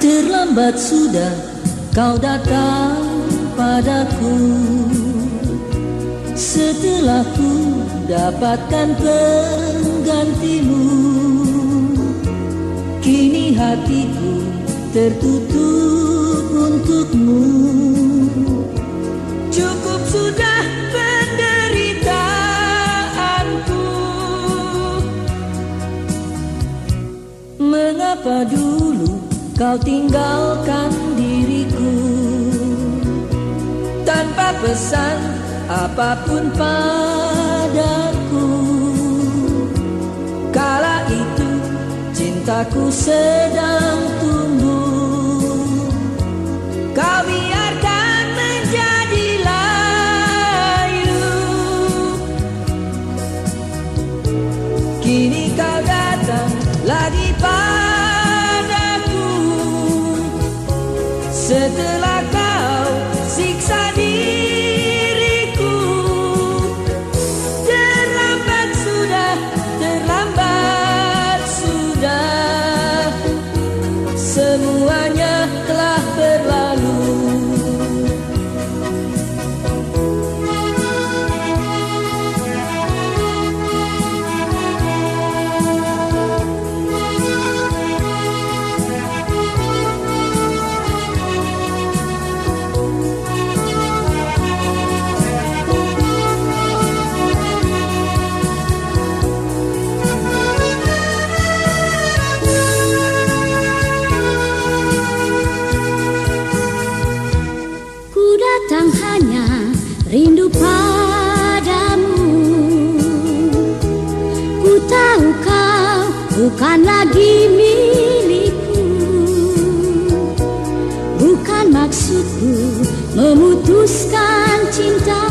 Terlambat sudah kau datang padaku. Setelah ku dapatkan penggantimu Kini hatiku tertutup untukmu. Cukup sudah penderitaanku. Mengapa dulu kau tinggalkan diriku Tanpa pesan apa pun padaku. Kala itu cintaku sedang tumbuh. Kau biarkan menjadi layu Kini kau datang lagi padaku Setelah kau siksa datang hanya rindu padamu. Ku tahu kau bukan lagi milikku. Bukan maksudku memutuskan cintamu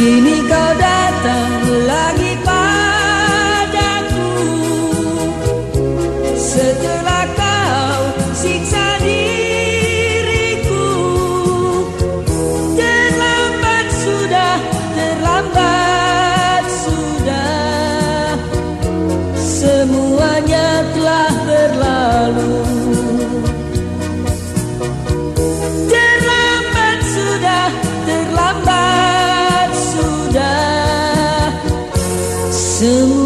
Kini kau datang lagi padaku. Setelah kau siksa diriku Terlambat sudah, terlambat sudah. Semuanya telah berlalu Semuanya